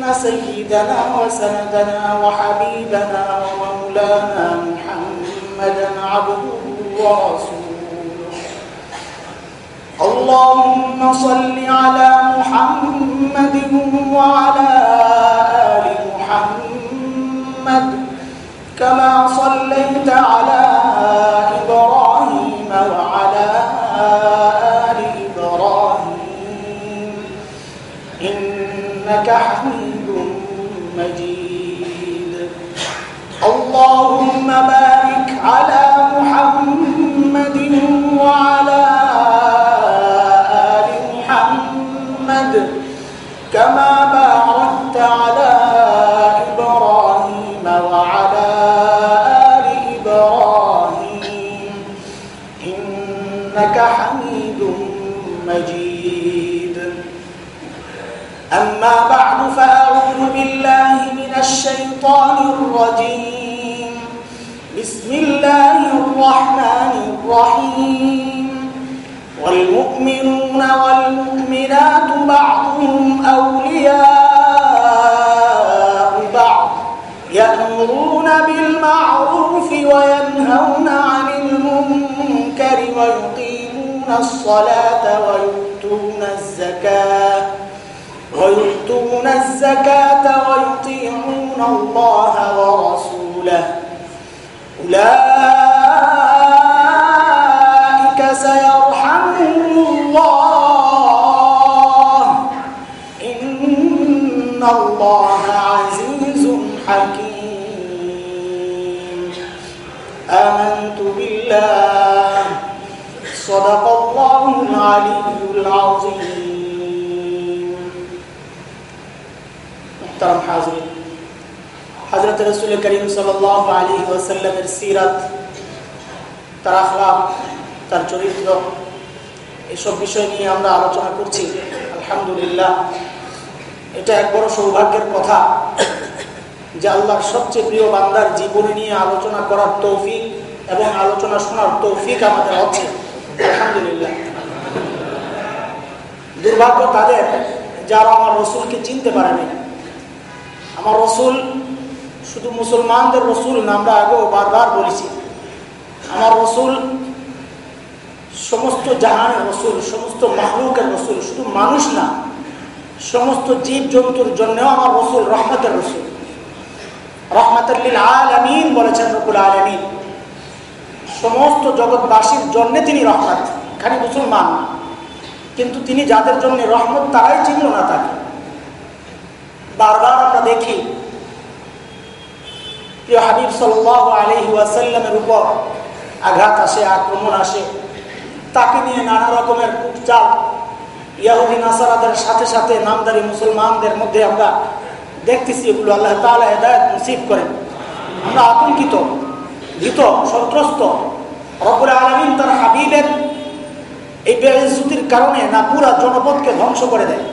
إن سيدنا وسندنا وحبيبنا ومولانا محمدا عبده ورسوله. اللهم صل على محمد وعلى آل محمد كما صليت على الشيطان الرجيم. بسم الله الرحمن الرحيم. والمؤمنون والمؤمنات بعضهم أولياء بعض يأمرون بالمعروف وينهون عن المنكر ويقيمون الصلاة ويؤتون الزكاة. ويؤتون الزكاة ويطيعون الله ورسوله. أولئك سيرحمهم الله. إن الله عزيز حكيم. آمنت بالله. صدق الله العلي العظيم. মোহতারাম হাজরিন হজরত রসুল করিম সাল আলী ওয়াসাল্লামের সিরাত তার আখলাম তার চরিত্র এসব বিষয় নিয়ে আমরা আলোচনা করছি। আলহামদুলিল্লাহ, এটা এক বড় সৌভাগ্যের কথা যে আল্লাহর সবচেয়ে প্রিয় বান্দার জীবনী নিয়ে আলোচনা করার তৌফিক এবং আলোচনা শোনার তৌফিক আমাদের আছে। আলহামদুলিল্লাহ। দুর্ভাগ্য তাদের যারা আমার রসুলকে চিনতে পারেনি। আমার রসুল, শুধু মুসলমানদের রসুল না, আমরা আগেও বারবার বলেছি, আমার রসুল সমস্ত জাহানের রসুল, সমস্ত মাহলুকের রসুল, শুধু মানুষ না, সমস্ত জীব জন্তুর জন্যও আমার রসুল রহমতের রসুল। রহমতুল্লিল আলমিন বলেছেন রকুল আলমিন, সমস্ত জগৎবাসীর জন্য তিনি রহমত, খালি মুসলমান কিন্তু তিনি যাদের জন্য রহমত, তারাই চিনল না তাকে। বারবার আমরা দেখি। প্রিয় হাবিব সাল্লাহ আলহি ওয়াসাল্লামের উপর আঘাত আসে, আক্রমণ আসে। তাকে নিয়ে নানা রকমের কুটচাল। ইয়াহুদি, নাসারাদের সাথে সাথে নামদারি মুসলমানদের মধ্যে আমরা দেখতেছি, এগুলো আল্লাহ তালা হেদায়ত নসিব করেন। আমরা আতঙ্কিত, ভীত, সন্ত্রস্ত। রকুল আলমিন তার হাবিবের এই বেজুতির কারণে না পুরা জনপদকে ধ্বংস করে দেয়।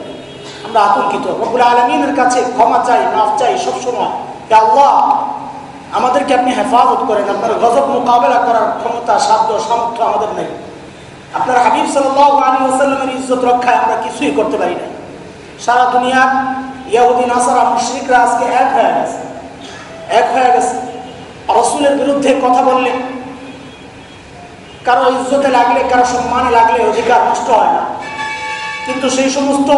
আমরা আতঙ্কিত রকুল আলমিনের কাছে ক্ষমা চাই, মাফ চাই সবসময়। আল্লাহ, আমাদেরকে আপনি হেফাজত করেন। আপনার গজব মোকাবেলা করার ক্ষমতা, সাধ্য, সামর্থ্য আমাদের নেই। আপনার হাবিব সাল্লাহ ইজ্জত রক্ষায় আমরা কিছুই করতে পারি না। সারা দুনিয়ার ইয়াহুদ্দিন আসারা মুশ্রিকরা আজকে এক হয়ে গেছে। এক হয়ে গেছে। রসুলের বিরুদ্ধে কথা বললে কারও ইজ্জতে লাগলে, কারও সম্মানে লাগলে অধিকার নষ্ট হয় না। কিন্তু সেই সমস্ত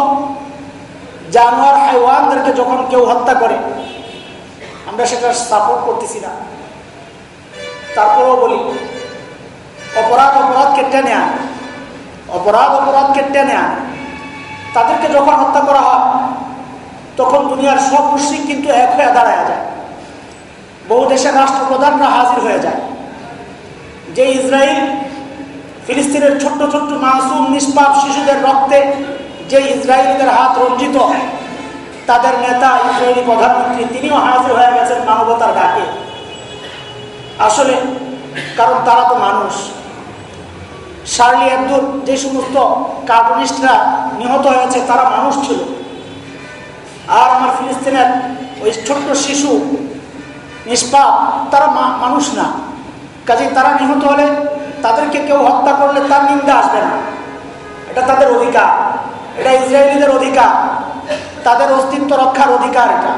জানোয়ার হাইওয়ানদেরকে যখন কেউ হত্যা করে, আমরা সেটা সাপোর্ট করতেছি না। তারপরেও বলি, অপরাধ অপরাধকে টেনে আন। অপরাধ অপরাধকে টেনে আন। তাদেরকে যখন হত্যা করা হয়, তখন দুনিয়ার সব মুশ্রিক কিন্তু এক হয়ে দাঁড়ায় যায়। বহু দেশের রাষ্ট্রপ্রধানরা হাজির হয়ে যায়। যে ইসরায়েল, ফিলিস্তিনের ছোট্ট ছোট্ট মাসুম, নিষ্পাপ শিশুদের রক্তে যে ইসরায়েলিদের হাত রঞ্জিত, তাদের নেতা ইসরায়েলি প্রধানমন্ত্রী, তিনিও হাজির হয়ে গেছেন মানবতার ডাকে। আসলে কারণ তারা তো মানুষ। শার্লি আব্দুল যে সমস্ত কার্টুনিস্টরা নিহত হয়েছে, তারা মানুষ ছিল। আর আমার ফিলিস্তিনের ওই ছোট্ট শিশু নিষ্পাপ, তারা মানুষ না। কাজে তারা নিহত হলে তাদেরকে কেউ হত্যা করলে তার নিন্দা আসবে না। এটা তাদের অধিকার। এটা ইসরায়েলিদের অধিকার। তাদের অস্তিত্ব রক্ষার অধিকার এটা।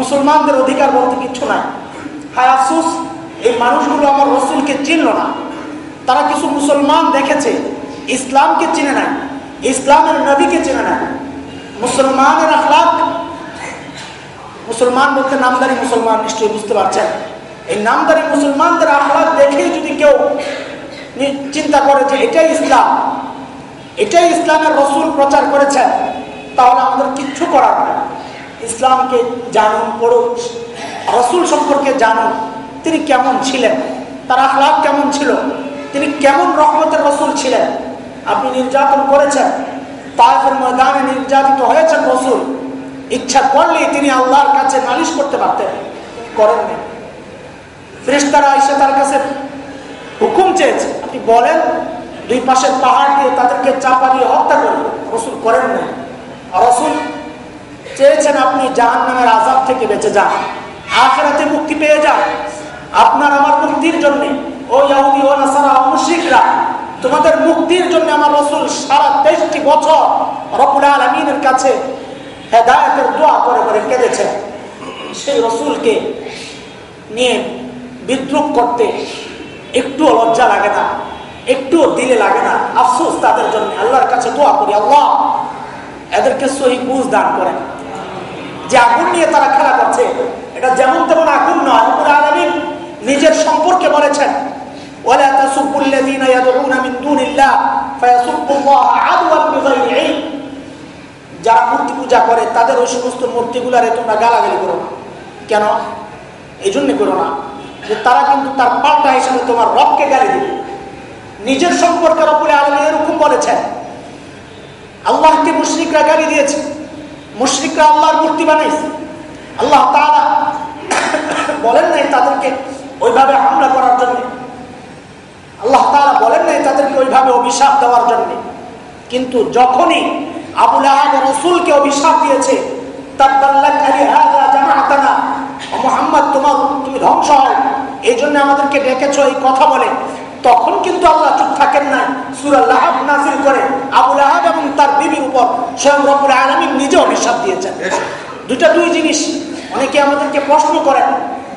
মুসলমানদের অধিকার বলতে কিচ্ছু নাই। হায় আফসুস, এই মানুষগুলো আমার রসুলকে চিনল না। তারা কিছু মুসলমান দেখেছে, ইসলামকে চিনে নাই, ইসলামের নবীকে চিনে নাই। মুসলমানের আখলাক মুসলমান বলতে নামদারি মুসলমান নিশ্চয়ই বুঝতে পারছেন। এই নামদারি মুসলমানদের আখলাক দেখেই যদি কেউ চিন্তা করে যে এটাই ইসলাম এটাই ইসলামের রসুল প্রচার করেছেন। তাহলে আমাদের কিচ্ছু করার নাই। ইসলামকে জানুন, পড়ুন, রসুল সম্পর্কে জানুন, তিনি কেমন ছিলেন, তার আখলাক কেমন ছিল, তিনি কেমন রহমতের রসুল ছিলেন। আপনি নির্যাতন করেছেন তাইফের ময়দানে নির্যাতিত হয়েছেন রসুল। ইচ্ছা করলেই তিনি আল্লাহর কাছে নালিশ করতে পারতেন। করেননি ফ্রেস্তারা এসে তার কাছে হুকুম চেয়েছে। আপনি বলেন দুই পাশের পাহাড় দিয়ে তাদেরকে চাপা দিয়ে হত্যা করবেন রসুল করেন না রসুল চেয়েছেন আপনি জাহান নামের আজাব থেকে বেঁচে যান। আখেরাতে মুক্তি পেয়ে যান। আপনার আমার মুক্তির জন্য, ও ইহুদি ও নাসারা মুশরিকরা, তোমাদের মুক্তির জন্য আমার রসুল সারা তেইশটি বছর রকুল আলমিনের কাছে হেদায়তের দোয়া করে করে কেঁদেছেন। সেই রসুলকে নিয়ে বিদ্রুপ করতে একটুও লজ্জা লাগে না। একটুও দিলে লাগে না আফসোস তাদের জন্য আল্লাহর কাছে দোয়া করি আল্লাহ এদেরকে সহি বুঝ দান করেন যে আগুন নিয়ে তারা খেলা করছে এটা যেমন তেমন আগুন নয় আলমিন নিজের সম্পর্কে বলেছেন ولا تسبوا الذين يدعون من دون الله فيسبوا الله عدوا بغير علم যারা মূর্তি পূজা করে তাদের ওই সমস্ত মূর্তিগুলারে তোমরা গালাগালি করো না কেন এই জন্য করো না যে তারা কিন্তু তার পাল্টা হিসেবে তোমার রবকে গালি দিবে নিজের সম্পর্কে রব্বুল আলমী এরকম বলেছেন। আল্লাহকে মুশরিকরা গালি দিয়েছে। মুশরিকরা আল্লাহর মূর্তি বানাইছে। আল্লাহ তারা বলেন নাই তাদেরকে ওইভাবে হামলা করার জন্য। আল্লাহ তারা বলেন নাই তাদেরকে ওইভাবে অভিশাপ দেওয়ার জন্য। কিন্তু যখনই আবুল আহাদ রসুলকে অভিশাপ দিয়েছে মোহাম্মদ, তোমার, তুমি ধ্বংস হও এই জন্য আমাদেরকে ডেকেছ, এই কথা বলে। তখন কিন্তু আল্লাহ চুপ থাকেন না সুরাল্লাহ নাজিল করে আবুল আহাব এবং তার বিবির উপর স্বয়ং রবুল আলমী নিজে অভিশাপ দিয়েছেন। দুটা দুই জিনিস অনেকে আমাদেরকে প্রশ্ন করেন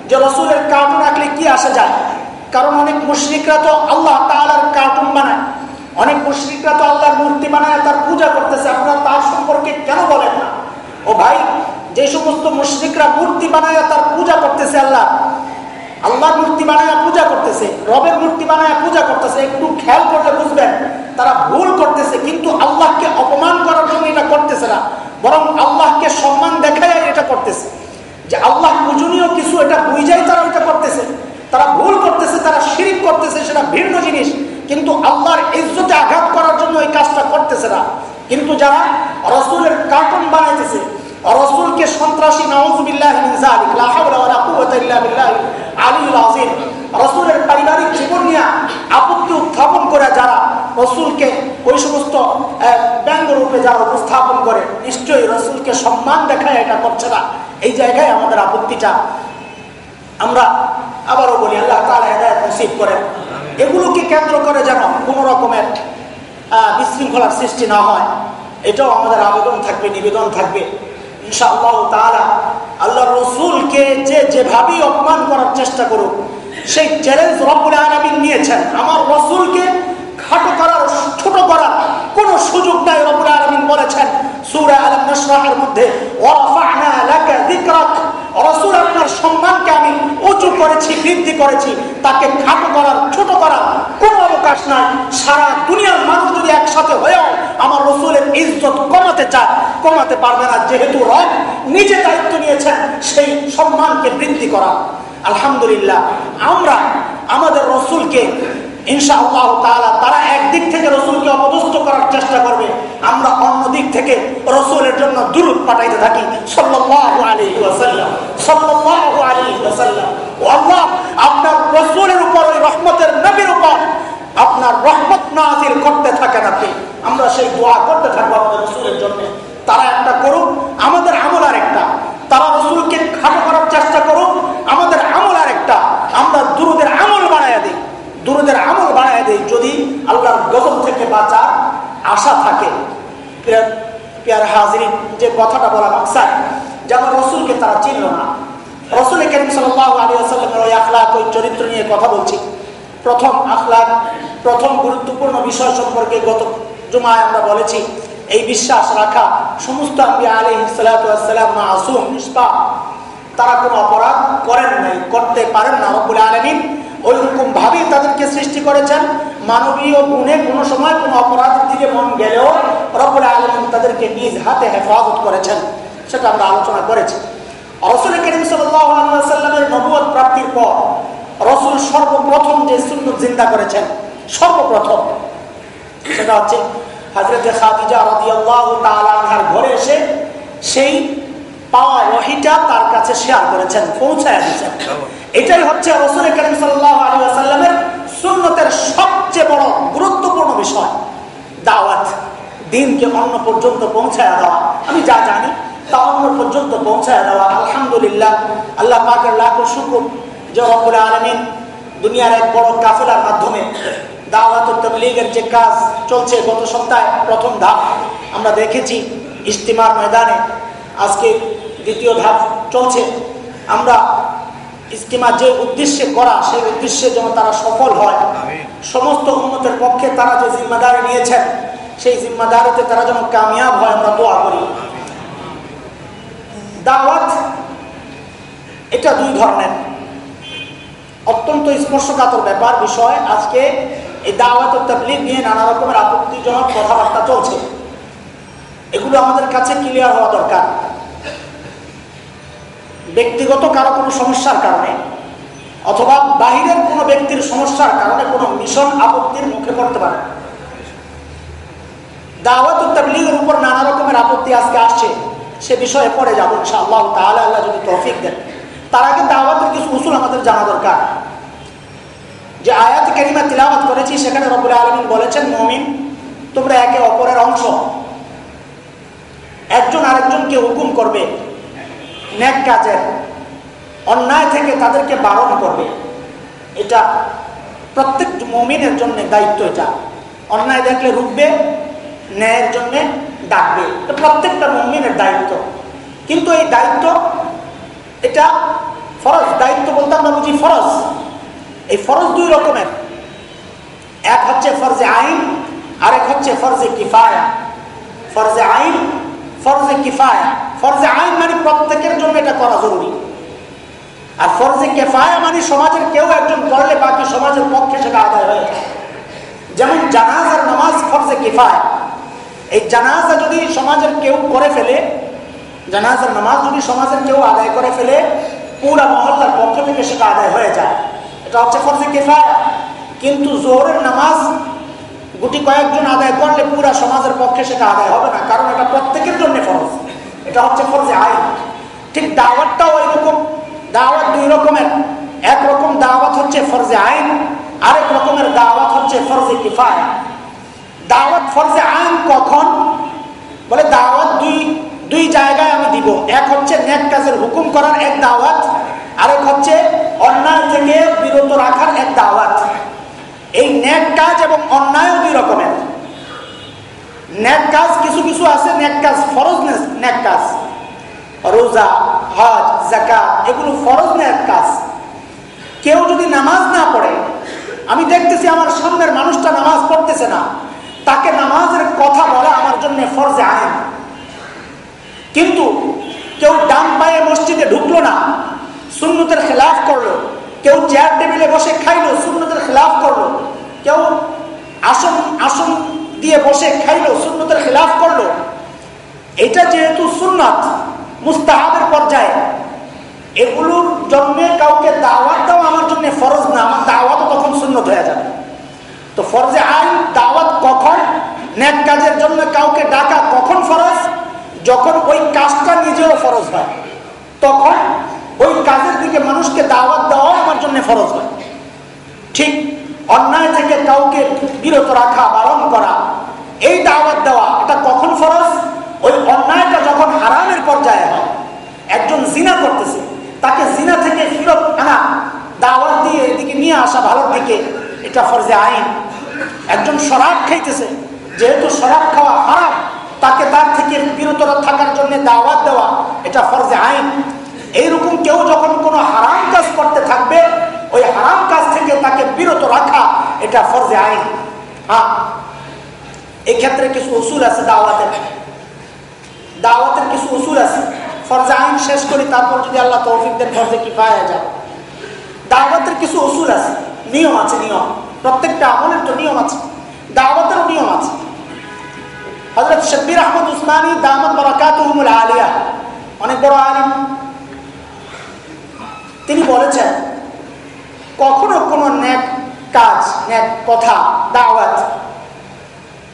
যে রসুলের কার্টুন আঁকলে কি আসা যায়? কারণ অনেক মুশ্রিকরা তো আল্লাহ তালার কার্টুন বানায়। অনেক মুশ্রিকরা তো আল্লাহর মূর্তি বানায় তার পূজা করতেছে। আপনারা তার সম্পর্কে কেন বলেন না? ও ভাই যে সমস্ত মুশ্রিকরা মূর্তি বানায় তার পূজা করতেছে আল্লাহ। আল্লাহর মূর্তি বানায় পূজা করতেছে, রবের মূর্তি বানায় পূজা করতেছে, একটু খেয়াল করলে বুঝবেন তারা ভুল করতেছে, কিন্তু আল্লাহকে অপমান করার জন্য এটা করতেছে না, বরং আল্লাহকে সম্মান দেখায় এটা করতেছে। যে আল্লাহ পূজনীয় কিছু এটা বুঝাই তারা এটা করতেছে। তারা ভুল করতেছে, তারা শিরিক করতেছে, সেটা ভিন্ন জিনিস, কিন্তু আল্লাহর ইজ্জতে আঘাত করার জন্য এই কাজটা করতেছে না। কিন্তু যারা রসুলের কার্টুন বানাইতেছে রসুলকে সন্ত্রাসী রসুলের পারিবারিক জীবন নিয়ে আপত্তি উত্থাপন করে যারা রসুলকে ওই সমস্ত ব্যঙ্গ রূপে যারা উপস্থাপন করে, নিশ্চয়ই রসুলকে সম্মান দেখায়, এটা করছে না। এই জায়গায় আমাদের আপত্তিটা। আমরা আবারও বলি, আল্লাহ তালা হেদায়ত নসিব করেন। এগুলোকে কেন্দ্র করে যেন কোনো রকমের বিশৃঙ্খলার সৃষ্টি না হয়। এটাও আমাদের আবেদন থাকবে, নিবেদন থাকবে। ইনশাআল্লাহ তালা আল্লাহ রসুলকে যে যেভাবেই অপমান করার চেষ্টা করুক, সেই চ্যালেঞ্জ রব্বুল আলমিন নিয়েছেন। আমার রসুলকে খাটো করার, ছোট করার কোন সুযোগ নাই রবুল আলমিন বলেছেন। সুরা আলম নসরাহের মধ্যে ওয়াফা'না লাকা যিকরাক। রসুল আপনার সম্মানকে আমি উঁচু করেছি, বৃদ্ধি করেছি, তাকে খাটো করার, ছোট করার কোনো অবকাশ নাই। সারা দুনিয়ার মানুষ যদি একসাথে হয়েও আমার রসুলের ইজ্জত কমাতে চায়, কমাতে পারবে না। যেহেতু রব নিজে দায়িত্ব নিয়েছেন, সেই সম্মানকে বৃদ্ধি করা। আলহামদুলিল্লাহ, আমরা আমাদের রসুলকে ইনশা আল্লাহ তারা একদিক থেকে রসুলকে অবস্থ করার চেষ্টা করবে। আমরা থেকে রসুলের জন্য দূরত পাঠাইতে থাকি। আপনার রসুলের উপর, ওই রহমতের নবীর উপর আপনার রহমত নাজিল করতে থাকেন আপনি। আমরা সেই দোয়া করতে থাকব আমাদের রসুলের জন্য। তারা একটা করুক, আমাদের আমল আর একটা তারা রসুলকে খাটো করার চেষ্টা করুক আমাদের আমল আর একটা আমরা দুরুদের আমল বাড়াইয়া দিই দুরুদের আমল বাড়াইয়া দিই যদি আল্লাহর গজব থেকে বাঁচা আশা থাকে। যে কথাটা বলা মাকসাদ যেমন রসুলকে তারা চিনল না। রসুল সাল্লাহ আলী ওই আখলাক, ওই চরিত্র নিয়ে কথা বলছি। প্রথম আখলাক, প্রথম গুরুত্বপূর্ণ বিষয় সম্পর্কে গত জুমায় আমরা বলেছি, এই বিশ্বাস রাখা সমস্ত তারা কোনো অপরাধ করেন নাই, করতে পারেন না, রব্বুল আলমিন। ওই রকম ভাবেই তাদেরকে সৃষ্টি করেছেন। মানবীয় গুণে কোনো সময় কোনো অপরাধের দিকে মন গেলেও রব্বুল আলমিন তাদেরকে নিজ হাতে হেফাজত করেছেন। সেটা আমরা আলোচনা করেছি। রসুল করিম সাল্লামের নবুয় প্রাপ্তির পর রসুল সর্বপ্রথম যে সুন্দর চিন্তা করেছেন, সর্বপ্রথম, সেটা হচ্ছে হাজরত খাদিজা রাদিয়াল্লাহু আনহার ঘরে এসে সেই পাওয়া ওহিটা তার কাছে শেয়ার করেছেন, পৌঁছায় দিয়েছেন। এটাই হচ্ছে রসুল করিম সাল্লাল্লাহু আলাইহি ওয়াসাল্লামের সুন্নতের সবচেয়ে বড় গুরুত্বপূর্ণ বিষয়, দাওয়াত। দিনকে অন্য পর্যন্ত পৌঁছায় দেওয়া। আমি যা জানি, তা অন্য পর্যন্ত পৌঁছায় দেওয়া। আলহামদুলিল্লাহ, আল্লাহ পাকের লাখ শুকুর যে রব্বুল আলমিন দুনিয়ার এক বড় কাফেলার মাধ্যমে দাওয়াত তবলিগের যে কাজ চলছে গত সপ্তাহে, প্রথম ধাপ। আমরা দেখেছি, ইস্তিমার ময়দানে আজকে দ্বিতীয় ধাপ চলছে। আমরা ইস্তিমা যে উদ্দেশ্যে করা সেই উদ্দেশ্যে যেন তারা সফল হয়। সমস্ত উন্নতের পক্ষে তারা যে জিম্মাদারি নিয়েছেন সেই জিম্মাদারিতে তারা যেন কামিয়াব হয় আমরা দোয়া করি। দাওয়াত এটা দুই ধরনের। অত্যন্ত স্পর্শকাতর ব্যাপার বিষয় আজকে এই দাওয়াত তাবলিগ নিয়ে নানা রকমের আপত্তিজনক কথাবার্তা চলছে। এগুলো আমাদের কাছে ক্লিয়ার হওয়া দরকার। ব্যক্তিগত কারও কোনো সমস্যার কারণে, অথবা বাহিরের কোনো ব্যক্তির সমস্যার কারণে কোনো মিশন আপত্তির মুখে পড়তে পারে দাওয়াত তাবলিগের উপর নানা রকমের আপত্তি আজকে আসছে, সে বিষয়ে পড়ে যাব ইনশাআল্লাহ তাহলে আল্লাহ যদি তৌফিক দেন। তার আগে দাওয়াতের কিছু উসুল আমাদের জানা দরকার। যে আয়াত কেরিমা তিলাবাত করেছি, সেখানে রবুল আলমিন বলেছেন, মমিন তোমরা একে অপরের অংশ। একজন আরেকজনকে হুকুম করবে। ন্যাক কাজের অন্যায় থেকে তাদেরকে বারণ করবে। এটা প্রত্যেক মমিনের জন্য দায়িত্ব এটা। অন্যায় দেখলে রুখবে, ন্যায়ের জন্যে ডাকবে। প্রত্যেকটা মমিনের দায়িত্ব। কিন্তু এই দায়িত্ব, এটা ফরজ। দায়িত্ব বলতে আমরা বুঝি ফরজ। এই ফরজ দুই রকমের। এক হচ্ছে ফরজে আইন, আরেক হচ্ছে ফরজে কিফায়া। ফরজে আইন, ফরজে কিফায়া। ফরজে আইন মানে প্রত্যেকের জন্য এটা করা জরুরি। আর ফরজে কেফায়া মানে সমাজের কেউ একজন করলে বাকি সমাজের পক্ষে সেটা আদায় হয়ে যেমন জানাজার নামাজ ফরজে কেফায়। এই জানাজা যদি সমাজের কেউ করে ফেলে, জানাজার নামাজ যদি সমাজের কেউ আদায় করে ফেলে, পুরা মহল্লার পক্ষ থেকে সেটা আদায় হয়ে যায়। এটা হচ্ছে ফরজে কেফায়। কিন্তু জোহরের নামাজ গুটি কয়েকজন আদায় করলে পুরা সমাজের পক্ষে সেটা আদায় হবে না, কারণ এটা প্রত্যেকের জন্য ফরজ। এটা হচ্ছে ফরজে আইন। ঠিক দাওয়াতটাও ওই রকম দাওয়াত দুই রকমের। এক রকম দাওয়াত হচ্ছে ফরজে আইন, আরেক রকমের দাওয়াত হচ্ছে ফরজে কিফায়া। দাওয়াত ফরজে আইন কখন? বলে দাওয়াত দুই দুই জায়গায় আমি দিব। এক হচ্ছে নেক কাজের হুকুম করার এক দাওয়াত, আরেক হচ্ছে অন্যায় থেকে বিরত রাখার এক দাওয়াত। এই নেক কাজ এবং অন্যায়ও দুই রকমের। নেক কাজ, কিছু কিছু আছে, নেক কাজ, ফরজ নেক কাজ। রোজা, হজ জাকাত এগুলো ফরজ নেক কাজ। কেউ যদি নামাজ না পড়ে, আমি দেখতেছি আমার সামনের মানুষটা নামাজ পড়তেছে না, তাকে নামাজের কথা বলা আমার জন্য ফরজে আইন কিন্তু কেউ ডান পায়ে মসজিদে ঢুকলো না, সুন্নতের খেলাফ করল, কেউ চেয়ার টেবিলে বসে খাইলো, সুন্নতের খেলাফ করল, কেউ আসন আসন দিয়ে বসে খাইলো, সুন্নতের খেলাফ করল। এটা যেহেতু সুন্নত, মুস্তাহাবের পর্যায়ে এগুলোর জন্য কাউকে দাওয়াত দেওয়া আমার জন্য ফরজ না, আমার দাওয়াত তখন সুন্নত হয়ে যাবে। তো ফরজে আইন, দাওয়াত কখন ন্যাক কাজের জন্য কাউকে ডাকা কখন ফরজ? যখন ওই কাজটা নিজেও ফরজ হয়। তখন ওই কাজের দিকে মানুষকে দাওয়াত দেওয়া আমার জন্য ফরজ হয়। ঠিক অন্যায় থেকে কাউকে বিরত রাখা, বারণ করা, এই দাওয়াত দেওয়া, এটা কখন ফরজ? ওই অন্যায়টা যখন হারামের পর্যায়ে হয়, একজন জিনা করতেছে, তাকে জিনা থেকে ফিরত আনা, দাওয়াত দিয়ে এদিকে নিয়ে আসা ভালোর দিকে, এটা ফরজে আইন। একজন শরাব খাইতেছে, যেহেতু শরাব খাওয়া হারাম, তাকে তার থেকে বিরত থাকার জন্য দাওয়াত দেওয়া, এটা ফরজে আইন। এইরকম কেউ যখন কোনো হারাম কাজ করতে থাকবে ওই হারাম কাজ থেকে তাকে বিরত রাখা, এটা ফরজে আইন। হ্যাঁ। এক্ষেত্রে কিছু উসুল আছে দাওয়াতের। দাওয়াতের কিছু উসুল আছে। ফরজে আইন শেষ করি, তারপর যদি আল্লাহ তৌফিকদের ফরজে কি পাওয়া যাবে। দাওয়াতের কিছু উসুল আছে। নিয়ম আছে, নিয়ম। প্রত্যেকটা আমলের তো নিয়ম আছে। দাওয়াতেরও নিয়ম আছে। হজরত শব্বির আহমদ উসমানী, দামত বরাকাত আলিয়া। অনেক বড় আলিম। তিনি বলেছেন কখনো কোনো ন্যাক কাজ, ন্যাক কথা, দাওয়াত,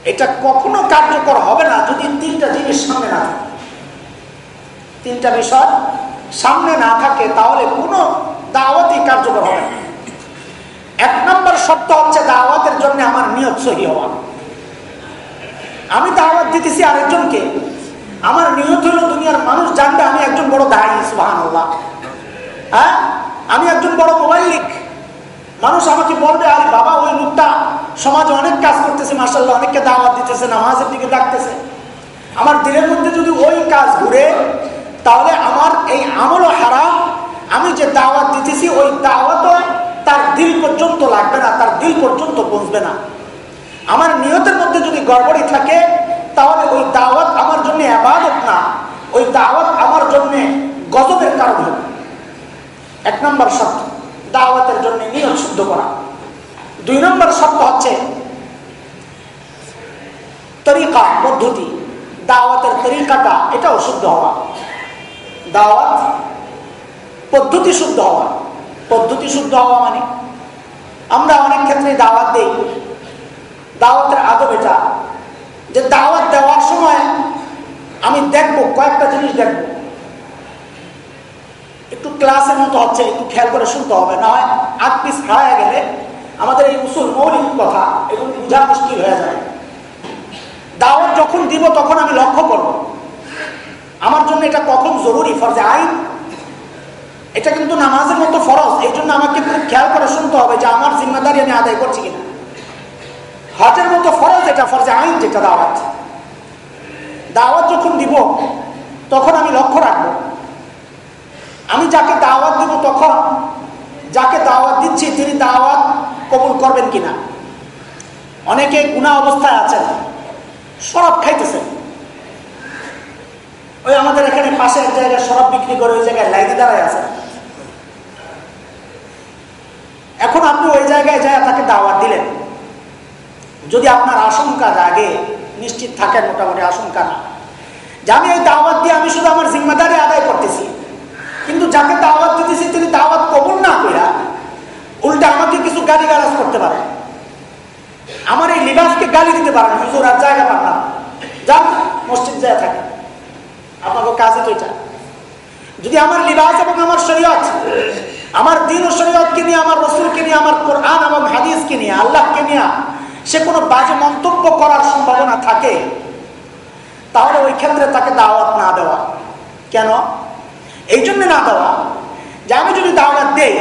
এটা কখনো কার্যকর হবে না যদি তিনটা জিনিস সামনে না থাকে। তিনটা বিষয় সামনে না থাকে, তাহলে কোনো দাওয়াতই কার্যকর হবে না। এক নম্বর শর্ত হচ্ছে দাওয়াতের জন্য আমার নিয়ত সহি হওয়া। আমি দাওয়াত দিতেছি আরেকজনকে। আমার নিয়ত হলো দুনিয়ার মানুষ জানবে আমি একজন বড় দায়ী সুহান হ্যাঁ? আমি একজন বড় মোবাইলিক। মানুষ আমাকে বলবে, আরে বাবা, ওই লোকটা সমাজে অনেক কাজ করতেছে মার্শাল্লাহ অনেককে দাওয়াত দিতেছে, নামাজের দিকে ডাকতেছে। আমার দিনের মধ্যে যদি ওই কাজ ঘুরে, তাহলে আমার এই আমলও হারাম। আমি যে দাওয়াত দিতেছি, ওই দাওয়াতও তার দিল পর্যন্ত লাগবে না, তার দিল পর্যন্ত পৌঁছবে না। আমার নিয়তের মধ্যে যদি গড়বড়ি থাকে, তাহলে ওই দাওয়াত আমার জন্য আবাদত না, ওই দাওয়াত আমার জন্য গজবের কারণ হবে। এক নম্বর শব্দ দাওয়াতের জন্য নিয়ত শুদ্ধ করা। দুই নম্বর শব্দ হচ্ছে তরিকা, পদ্ধতি। দাওয়াতের তরিকাটা এটাও শুদ্ধ হওয়া। দাওয়াত, পদ্ধতি শুদ্ধ হওয়া। পদ্ধতি শুদ্ধ হওয়া মানে আমরা অনেক ক্ষেত্রে দাওয়াত দেই। দাওয়াতের আদব এটা যে দাওয়াত দেওয়ার সময় আমি দেখব, কয়েকটা জিনিস দেখব। একটু ক্লাসের মতো হচ্ছে, একটু খেয়াল করে শুনতে হবে। না হয় আট পিস হারায় গেলে আমাদের এই উসুল মৌলিক কথা এগুলো বোঝা মুশকিল হয়ে যায়। দাওয়াত যখন দিব, তখন আমি লক্ষ্য করব। আমার জন্য এটা কখন জরুরি ফরজে আইন। এটা কিন্তু নামাজের মতো ফরজ। এই জন্য আমাকে খুব খেয়াল করে শুনতে হবে যে আমার জিম্মাদারি আমি আদায় করছি কিনা। হজের মতো ফরজ এটা, ফরজে আইন যেটা দাওয়াত। দাওয়াত যখন দিব, তখন আমি লক্ষ্য রাখব। আমি যাকে দাওয়াত দিব তখন যাকে দাওয়াত দিচ্ছি, তিনি দাওয়াত কবুল করবেন কিনা? অনেকে গুণা অবস্থায় আছেন সরব খাইতেছেন। ওই আমাদের এখানে পাশে এক জায়গায় সরব বিক্রি করে ওই জায়গায় লাইনে দাঁড়ায় আছে। এখন আপনি ওই জায়গায় যায় তাকে দাওয়াত দিলেন। যদি আপনার আশঙ্কা জাগে, নিশ্চিত থাকেন, মোটামুটি আশঙ্কা না। যে আমি এই দাওয়াত দিয়ে আমি শুধু আমার জিম্মাদারি আদায় করতেছি। কিন্তু যাকে দাওয়াত দিতেছি তিনি দাওয়াত কবুল না কইরা উল্টা আমাকে কিছু গালি গালাজ করতে পারে। আমার এই লিবাসকে গালি দিতে পারেন হুজুর আর জায়গা পান না। যান মসজিদ যায় থাকে। আপনাকে কাজে তো এটা। যদি আমার লিবাস এবং আমার শরীয়ত, আমার দিন ও শরীয়তকে নিয়ে, আমার রসুলকে নিয়ে, আমার কোরআন এবং হাদিসকে নিয়ে, আল্লাহকে নিয়ে সে কোনো বাজে মন্তব্য করার সম্ভাবনা থাকে, তাহলে ওই ক্ষেত্রে তাকে দাওয়াত না দেওয়া। কেন? এই জন্য না দেওয়া যে আমি যদি দাওয়াত দেই,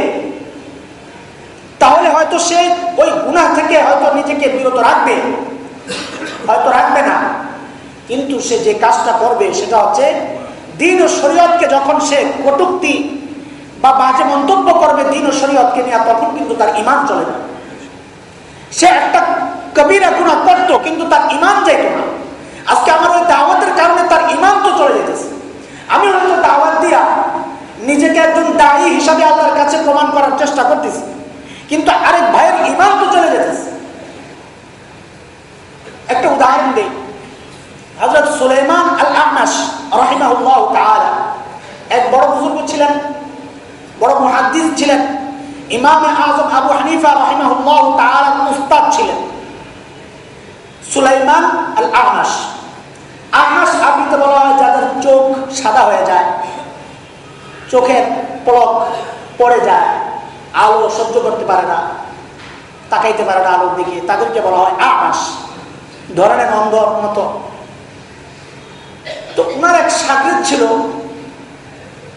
তাহলে হয়তো সে ওই গুণা থেকে হয়তো নিজেকে বিরত রাখবে, হয়তো রাখবে না। কিন্তু সে যে কাজটা করবে সেটা হচ্ছে দিন ও শরীয়তকে যখন সে কটুক্তি বা বাজে মন্তব্য করবে দিন ও শরীয়তকে নিয়ে, তখন কিন্তু তার ইমান চলে না সে একটা কবিরা গুণা করতো, কিন্তু তার ইমান যাইত না। আজকে আমার ওই দাওয়াতের কারণে তার ইমান তো চলে যেতেছে। আমি হয়তো দাওয়াত দিয়া নিজেকে একজন দায়ী হিসাবে আল্লাহর কাছে প্রমাণ করার চেষ্টা করতেছি। কিন্তু আরেক ভাইয়ের ইমান তো চলে যেতেছে। একটা উদাহরণ দিই। হজরত সুলেমান আল আহনাস রহিমাহুল্লাহ তাআলা এক বড় বুজুর্গ ছিলেন, বড় মুহাদ্দিস ছিলেন। ইমাম আজম আবু হানিফা রহিমাহুল্লাহ তাআলা উস্তাদ ছিলেন। সুলাইমান আল আহনাস আবৃত বলা হয় যাদের চোখ সাদা হয়ে যায়। চোখের পলক পড়ে যায়। আলো সহ্য করতে পারে না। তাকাইতে পারে না আলোর দিকে। তাদেরকে বলা হয় আহনাস ধরনের অন্ধর মতো। তো ওনার এক সাগরেদ ছিল।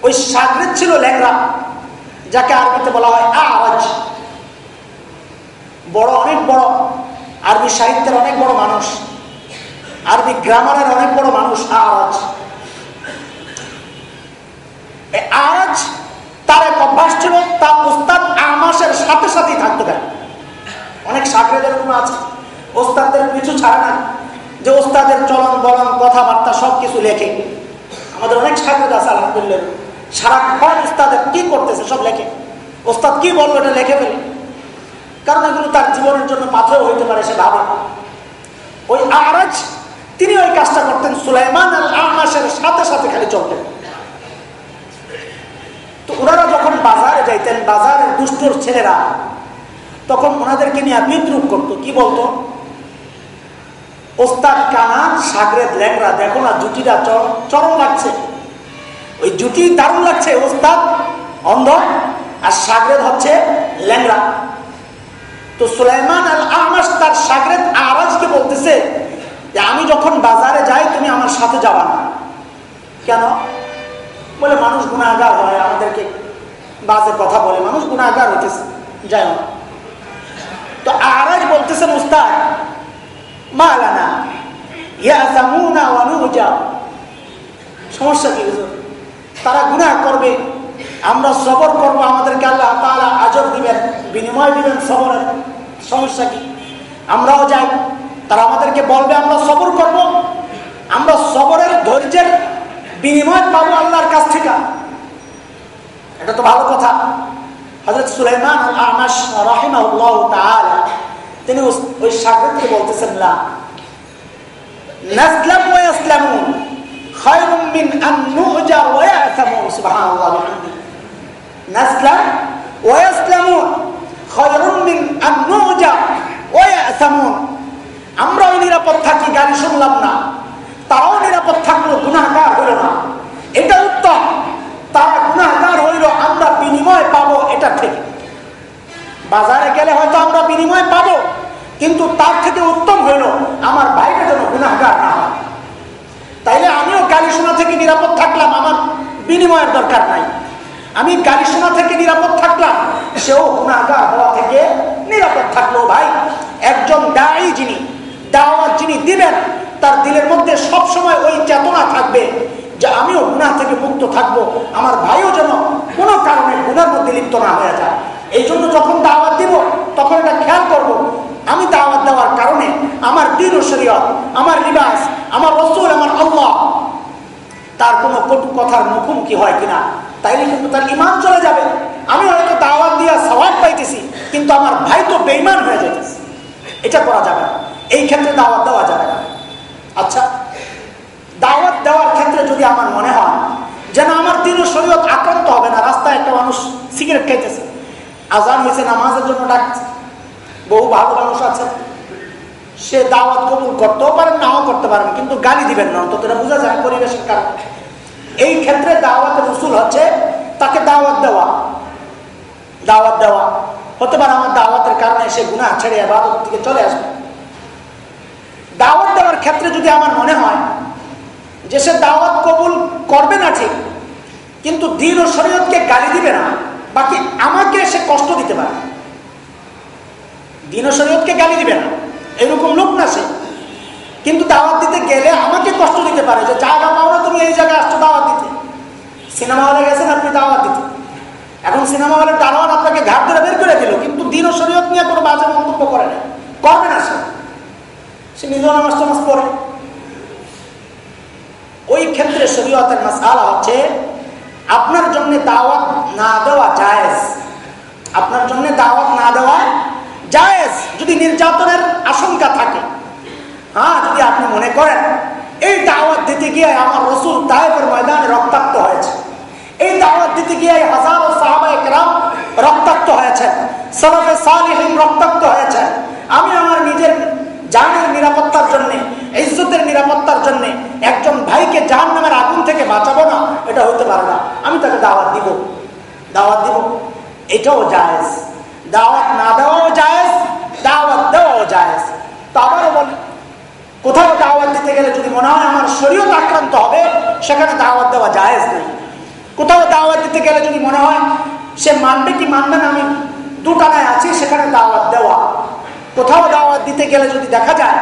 ওই সাগরেদ ছিল ল্যাংরা যাকে আরবিতে বলা হয় আওয়াজ বড় অনেক বড়। আরবি সাহিত্যের অনেক বড় মানুষ। আরবি গ্রামারের অনেক বড় মানুষ আওয়াজ আওয়াজ তার এক অভ্যাস ছিল তার উস্তাদ আমাসের সাথে সাথেই থাকতে পারে অনেক সাগরেদের এরকম আছে? ওস্তাদদের কিছু ছাড়ে না। যে ওস্তাদের চলন বলন, কথাবার্তা সব কিছু লেখে। আমাদের অনেক সাগরেদ আছে, আলহামদুলিল্লাহ। সারাক্ষণ ওস্তাদের কি করতেছে সব লেখে। ওস্তাদ কি বলল এটা লেখে ফেলে। কারণ এগুলো তার জীবনের জন্য পাথর হইতে পারে, সে ভাবে ওই আরাজ, তিনি ওই কাজটা করতেন, সুলাইমান আল আমাসের সাথে সাথে খালি চলতেন। তো ওনারা যখন বাজারে যাইতেন, বাজারের দুষ্টর ছেলেরা, তখন ওনাদেরকে নিয়ে বিদ্রুপ করতো। কি বলতো? ওস্তাদ কানা সাগরেদ ল্যাংরা দেখো না জুটিটা চরম লাগছে। ওই জুটি দারুণ লাগছে, ওস্তাদ। অন্ধ। আর সাগরেদ হচ্ছে ল্যাংরা তো সুলাইমান আল আহমাস তার সাগরেদ আওয়াজকে বলতেছে যে, আমি যখন বাজারে যাই, তুমি আমার সাথে যাবা না। কেন? বলে মানুষ গুণাগার হয়, আমাদেরকে বাজে কথা বলে, মানুষ গুণাগার হইতেছে। যাই না তো আরাজ বলতেছেন, উস্তাদ, মালানা ইয়াজামুনা ওয়ানুজা সমস্যা কি তারা গুনাহ করবে, আমরা সবর করব, আমাদেরকে আল্লাহ তাআলা আজর দিবেন, বিনিময় দিবেন সবরের। সমস্যা কি? আমরাও যাই, তারা আমাদেরকে বলবে, আমরা সবর করব। আমরা সবরের ধৈর্যের বিনিময় পাবো আল্লাহর কাছ থেকে। এটা তো ভালো কথা। হজরত সুলাইমান আহমাস রাহিমাহুল্লাহ তাআলা, তিনি ওই সাগরকে বলতেছেন না নাসলাম ওয়া ইয়াসলামুন খায়রুম মিন আন নুজা ওয়া ইয়াসামুন সুবহানাল্লাহ বিহামদি। নাসলাম ওয়া ইয়াসলামুন খায়রুম মিন আন নুজা ওয়া ইয়াসামুন আমরাও নিরাপদ থাকি গালি শুনলাম না। তারাও নিরাপদ থাকল, গুনাহগার। হইল না এটা উত্তম। তারা গুনাহগার হইল আমরা বিনিময় পাবো এটা ঠিক বাজারে গেলে হয়তো আমরা বিনিময় পাবো, কিন্তু তার থেকে উত্তম হইল, আমার ভাইটা যেন গুনাহগার না তাইলে আমিও গালি শোনা থেকে নিরাপদ থাকলাম, আমার বিনিময়ের দরকার নাই। আমি গালি শোনা থেকে নিরাপদ থাকলাম, সেও গুনাহগার হওয়া থেকে নিরাপদ থাকল ভাই। একজন দায়ী যিনি, দাওয়াত যিনি দিবেন, তার দিলের মধ্যে সব সময় ওই চেতনা থাকবে। যে আমিও গুনাহ থেকে মুক্ত থাকব, আমার ভাইও যেন কোনো কারণে গুনার মধ্যে লিপ্ত না হয়ে যায়। এই জন্য যখন দাওয়াত দিব, তখন এটা খেয়াল করব। আমি দাওয়াত দেওয়ার কারণে আমার দিন শরীয়ত, আমার লিবাস, আমার রসুল, আমার আল্লাহ, তার কোনো কটু কথার মুখোমুখি হয় কিনা, তাইলে কিন্তু তার ইমান চলে যাবে। আমি হয়তো দাওয়াত দিয়া সবাব পাইতেছি, কিন্তু আমার ভাই তো বেইমান হয়ে যাইতেছে। এটা করা যাবে না। এই ক্ষেত্রে দাওয়াত দেওয়া যাবে না। আচ্ছা দাওয়াত দেওয়ার ক্ষেত্রে যদি আমার মনে হয় যেন আমার দিন শরীয়ত আক্রান্ত হবে না, রাস্তায় একটা মানুষ সিগারেট খাইতেছে, আজান হয়েছে নামাজের জন্য ডাকছে, বহু ভালো মানুষ আছে, সে দাওয়াত কবুল করতেও পারেন, নাও করতে পারেন, কিন্তু গালি দিবেন না, অন্তত এটা বোঝা যায় পরিবেশের কারণে। এই ক্ষেত্রে দাওয়াতের উসুল হচ্ছে তাকে দাওয়াত দেওয়া। দাওয়াত দেওয়া। হতে পারে আমার দাওয়াতের কারণে সে গুণা ছেড়ে আবাদত থেকে চলে আসবে। দাওয়াত দেওয়ার ক্ষেত্রে যদি আমার মনে হয় যে সে দাওয়াত কবুল করবে না ঠিক, কিন্তু দিন ও শরীয়তকে গালি দিবে না, বাকি আমাকে সে কষ্ট দিতে পারে। দিন ও শরীয়তকে গালি দিবে না, এরকম লোক না সে। কিন্তু দাওয়াত দিতে গেলে আমাকে কষ্ট দিতে পারে যে জায়গা পাও না তুমি এই জায়গায় আসছো দাওয়াত দিতে। সিনেমা হলে গেছেন আপনি দাওয়াত দিতে। এখন সিনেমা হলে দারোয়ান আপনাকে ঘাট ধরে বের করে দিল, কিন্তু দিন ও শরীয়ত নিয়ে কোনো বাজে মন্তব্য করে না। করবে না সে। সে নিজেও নামাজ টামাজ পড়ে। ওই ক্ষেত্রে শরীয়তের মাসালা হচ্ছে, আপনার জন্য দাওয়াত না দেওয়া জায়েজ। আপনার জন্য দাওয়াত না দেওয়া জায়েজ। যদি নির্যাতনের আশঙ্কা থাকে হ্যাঁ যদি আপনি মনে করেন, এই দাওয়াত দিতে গিয়ে আমার রসুল তায়েফের ময়দানে রক্তাক্ত হয়েছে। এই দাওয়াত দিতে গিয়ে হাজারো সাহাবা একরাম রক্তাক্ত হয়েছে। সরফে সালিহীন রক্তাক্ত হয়েছে। আমি আমার নিজের জানের নিরাপত্তার জন্য, ইজ্জতের নিরাপত্তার জন্যে একজন ভাইকে জাহান নামের আগুন থেকে বাঁচাবো না, এটা হতে পারে না। আমি তাকে দাওয়াত দিব। দাওয়াত দিব। এটাও জায়েজ। দাওয়াত না দেওয়াও জায়েজ, দাওয়াত দেওয়াও জায়েজ। তো আবারও বলি, কোথাও দাওয়াত দিতে গেলে যদি মনে হয় আমার শরীয়ত আক্রান্ত হবে, সেখানে দাওয়াত দেওয়া জায়েজ নেই। কোথাও দাওয়াত দিতে গেলে যদি মনে হয় সে মানবে কি মানবে না, আমি দুটানায় আছি, সেখানে দাওয়াত দেওয়া। কোথাও দাওয়াত দিতে গেলে যদি দেখা যায়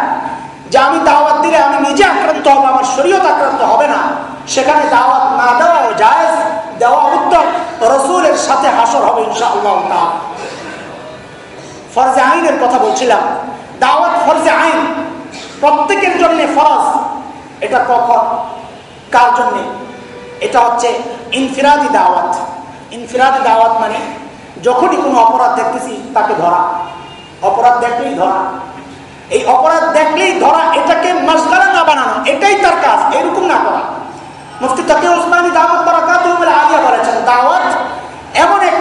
যে আমি দাওয়াত দিলে আমি নিজে আক্রান্ত হব, আমার শরীয়ত আক্রান্ত হবে না, সেখানে দাওয়াত না দেওয়াও জায়েজ, দেওয়া উত্তম। রসুলের সাথে হাসর হবে ইনশাআল্লাহ ফরজে আইনের কথা বলছিলাম। দাওয়াত ফরজে আইন। প্রত্যেকের জন্য ফরজ। এটা কখন? কার জন্যে? এটা হচ্ছে ইনফিরাদি দাওয়াত। ইনফিরাদি দাওয়াত মানে যখনই কোনো অপরাধ দেখতেছি তাকে ধরা। অপরাধ দেখলেই ধরা। এই অপরাধ দেখলেই ধরা, এটাকে মশগালা না বানানো, এটাই তার কাজ, এরকম না করা। বলেছেন দাওয়াত এমন এক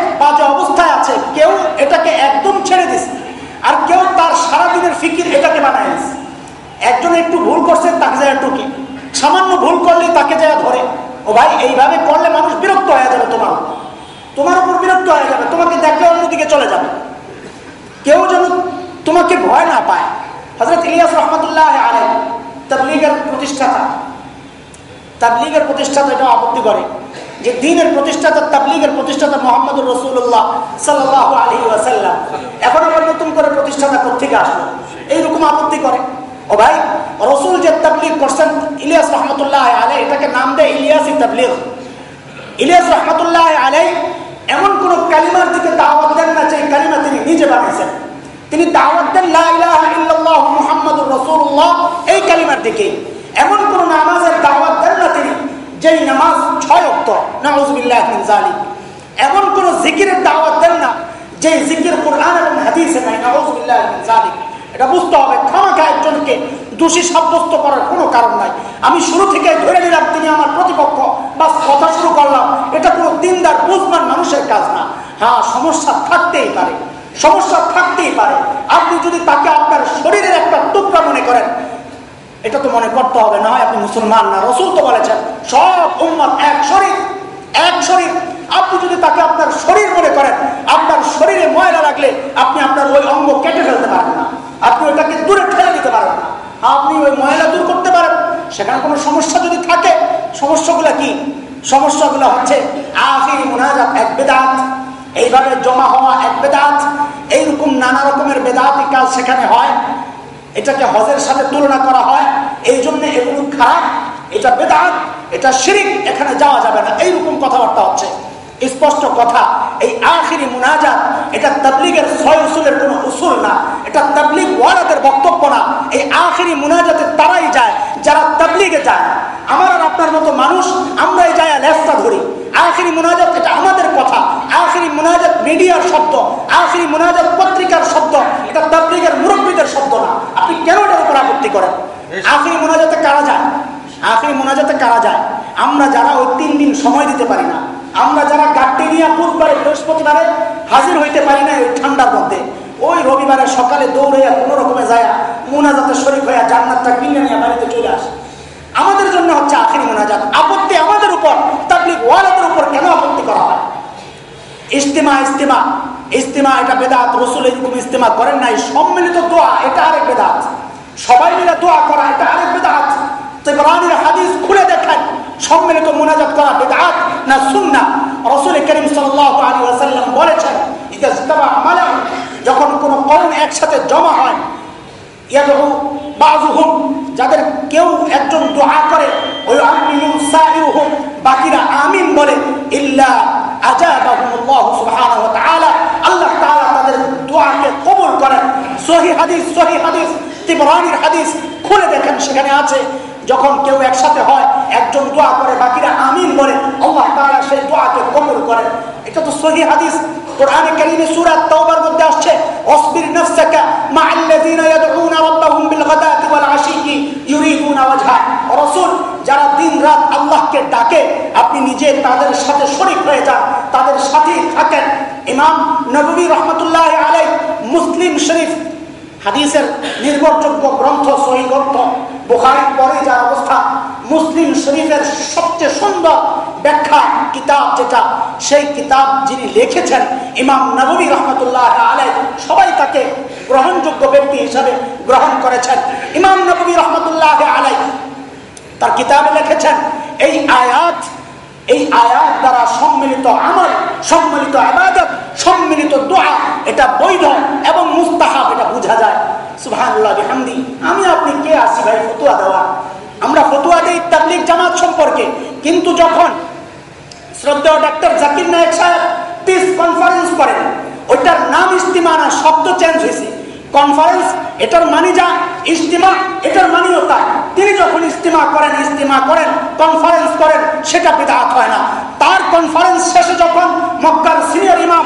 অবস্থায় আছে, কেউ এটাকে একদম ছেড়ে আর কেউ তার সারাদিনের ফিকির এটাকে দিছে। একজন একটু ভুল করছে, তাকে সামান্য ভুল করলে তাকে যায় ধরে। ও ভাই, এইভাবে করলে মানুষ বিরক্ত হয়ে যাবে তোমার তোমার উপর বিরক্ত হয়ে যাবে, তোমাকে দেখলে অন্যদিকে চলে যাবে। কেউ যেন তোমাকে ভয় না পায়। হজরত ইলিয়াস রহমতুল্লাহ আলাই তাবলিগের প্রতিষ্ঠাতা। তাবলিগের প্রতিষ্ঠাতা এটা আপত্তি করে যে দিনের প্রতিষ্ঠাতা, তাবলিগের প্রতিষ্ঠাতা মোহাম্মদ রসুল্লাহ সাল্লাহ আলী ওয়াসাল্লাম। এখন আবার নতুন করে প্রতিষ্ঠাতা কোথেকে আসলো? এইরকম আপত্তি করে। ও ভাই, রসুল যে তাবলিগ করছেন, ইলিয়াস রহমতুল্লাহ আলাই এটাকে নাম দেয় ইলিয়াসি তাবলিগ। ইলিয়াস রহমতুল্লাহ আলাই এমন কোন কালিমার দিকে দাওয়াত দেন না যে কালিমা তিনি নিজে বানিয়েছেন। তিনি দাওয়াত দেন মুহাম্মদুর রসুল্লাহ এই কালিমার দিকে। এমন কোন নামাজের দাওয়াত দেন না তিনি যেই নামাজ ছয় অক্ত নাউজুবিল্লাহ এমন কোন জিকিরের দাওয়াত দেন না যে জিকির কোরআন এবং হাদিসে নাই। নাউজুবিল্লাহ জালিক এটা বুঝতে হবে, খামাখা একজনকে দোষী সাব্যস্ত করার কোনো কারণ নাই। আমি শুরু থেকে ধরে নিলাম, তিনি আমার প্রতিপক্ষ। বা কথা শুরু করলাম। এটা কোনো দিনদার, বুঝমান মানুষের কাজ না। হ্যাঁ সমস্যা থাকতেই পারে। সমস্যা থাকতেই পারে। আপনি যদি তাকে আপনার শরীরের একটা টুকরা মনে করেন, এটা তো মনে করতে হবে, না আপনি মুসলমান না। রসুল তো বলেছেন, সব উম্মত এক শরীর এক শরীর। আপনি যদি তাকে আপনার শরীর মনে করেন, আপনার শরীরে ময়লা লাগলে আপনি আপনার ওই অঙ্গ কেটে ফেলতে পারেন না। আপনি ওইটাকে দূরে ঠেলে দিতে পারেন না। আপনি ওই ময়লা দূর করতে সেখানে কোনো সমস্যা যদি থাকে, সমস্যাগুলো কি? সমস্যাগুলো হচ্ছে আখির মোনাজাত এক বেদাত, এইভাবে জমা হওয়া এক বেদাত, এইরকম নানা রকমের বেদাতি কাজ সেখানে হয়, এটাকে হজের সাথে তুলনা করা হয় এই জন্য এগুলো খারাপ, এটা বেদাত, এটা শিরিক, এখানে যাওয়া যাবে না, এইরকম কথাবার্তা হচ্ছে। স্পষ্ট কথা, এই আখিরি মুনাজাত এটা তাবলিগের ছয় উসুলের কোনো উসুল না, এটা তাবলিগ ওয়ালাদের বক্তব্য না, এই আখিরি মুনাজাতে তারাই যায়, যারা তাবলিগে যায়। আমার আর আপনার মতো মানুষ, আমরাই যায় লেফটা ধরি। আখিরি মুনাজাত এটা আমাদের কথা, আখিরি মুনাজাত মিডিয়ার শব্দ, আখিরি মুনাজাত পত্রিকার শব্দ, এটা তাবলিগের মুরব্বীদের শব্দ না। আপনি কেন এটার উপর আপত্তি করেন? আখিরি মুনাজাতে কারা যায়? আখিরি মোনাজাতে কারা যায়? আমরা যারা ওই তিন দিন সময় দিতে পারি না আমরা যারা গাড়ি নিয়ে বুধবারে বৃহস্পতিবারে হাজির হইতে পারি না ওই ঠান্ডার মধ্যে, ওই রবিবারে সকালে দৌড়াইয়া কোনো রকমে যায় মোনাজাতে শরীর হইয়া জান্নাতটা কিনে নিয়ে বাড়িতে চলে আসে। আমাদের জন্য হচ্ছে আখিরি মোনাজাত। আপত্তি আমাদের উপর, তাবলিগ ওয়ালাদের উপর কেন আপত্তি করা হয়? ইস্তেমা ইস্তেমা ইস্তেমা এটা বেদাত রসুল এরকম ইস্তেমা করেন নাই, সম্মিলিত দোয়া, এটা আরেক বেদাত। সবাই মিলে দোয়া করা, এটা আরেক বেদাত। তেবরানির হাদিস খুলে দেখেন সম্মিলিত মোনাজাত করা বেদাত না সুন্না রসুল করিম ওয়াসাল্লাম বলেছেন যখন কোন কওম একসাথে জমা হয় যাদের কেউ একজন দোয়া করে ওই আমিনু বাকিরা আমিন বলে আল্লাহ তাদের দোয়াকে কবুল করেন। সহি হাদিস সহি হাদিস, তিবরানির হাদিস খুলে দেখেন, সেখানে আছে যখন কেউ একসাথে হয়, একজন দোয়া করে, বাকিরা আমিন বলে, আল্লাহ তাআলা সেই দোয়াকে কবুল করেন। এটা তো সহি হাদিস। মধ্যে আসছে যারা আল্লাহকে ডাকে, আপনি নিজে তাদের সাথে যান, তাদের থাকেন। ইমাম মুসলিম নির্ভরযোগ্য গ্রন্থ, সহি গ্রন্থ। বোখারির পরে যার অবস্থা, মুসলিম শরীফের সবচেয়ে সুন্দর ব্যাখ্যা কিতাব যেটা, সেই কিতাব যিনি লিখেছেন, ইমাম নবী রহমতুল্লাহ আলাই সবাই তাকে গ্রহণযোগ্য ব্যক্তি হিসাবে গ্রহণ করেছেন। ইমাম নবী রহমতুল্লাহ আলাই তার কিতাবে লিখেছেন, এই আয়াত এই আয়াত দ্বারা সম্মিলিত আমল, সম্মিলিত আবাদত সম্মিলিত দোয়া, এটা বৈধ এবং মুস্তাহাব, এটা বোঝা যায়। আমি আপনি কে? আসি ভাই, ফতুয়া দেওয়া। আমরা ফতুয়া দেই তাবলিগ জামাত সম্পর্কে। কিন্তু যখন শ্রদ্ধেয় ডাক্তার জাকির নায়ক সাহেব পিস কনফারেন্স করেন, ওইটার নাম ইস্তিমা শব্দ চেঞ্জ হয়েছে। কনফারেন্স এটার মানি যা? ইস্তিমা, এটার মানিও তা তিনি যখন ইস্তিমা করেন ইস্তিমা করেন কনফারেন্স করেন, সেটা বিদাত হয় না। তার কনফারেন্স শেষে যখন মক্কার সিনিয়র ইমাম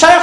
শেখ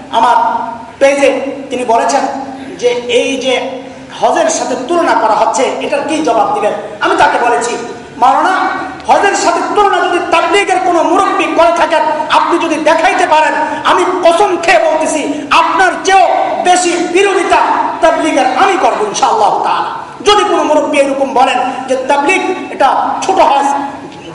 আমার পেজে তিনি বলেছেন যে এই যে হজের সাথে তুলনা করা হচ্ছে, এটার কি জবাব দিবেন? আমি তাকে বলেছি, মাওলানা, হজের সাথে তুলনা যদি তাবলিগের কোনো মুরব্বী করে থাকেন, আপনি যদি দেখাইতে পারেন, আমি কসম খেয়ে বলতেছি, আপনার চেয়েও বেশি বিরোধিতা তাবলিগের আমি করব ইনশাআল্লাহ যদি কোনো মুরব্বী এরকম বলেন যে তাবলিগ এটা ছোট হজ,